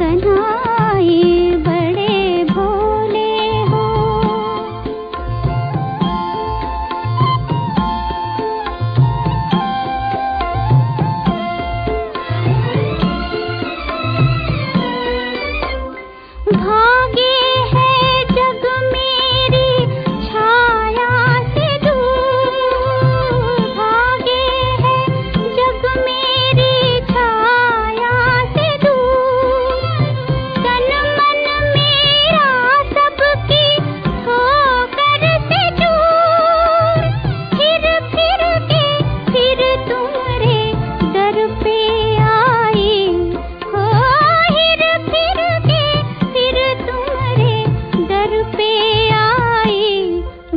在哪？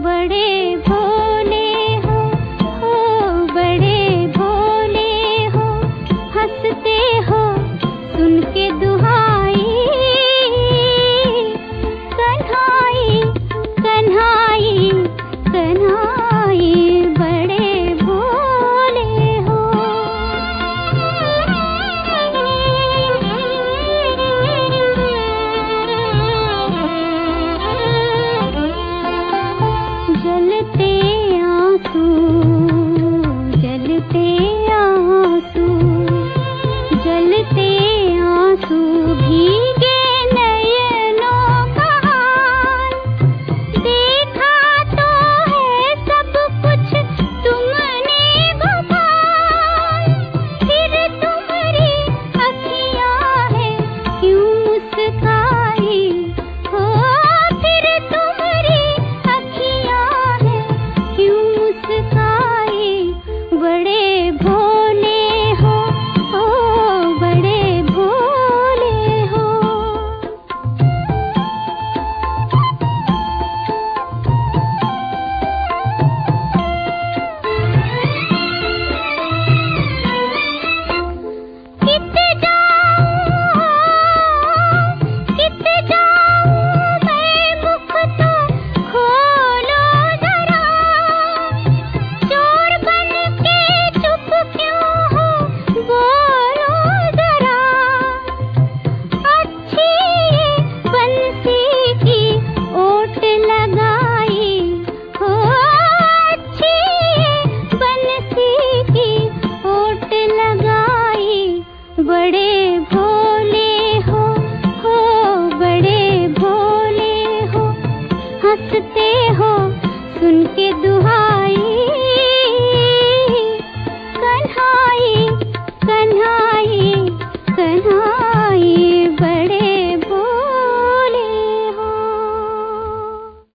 बड़े हँसते हो सुन के दुहा